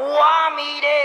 Why me there?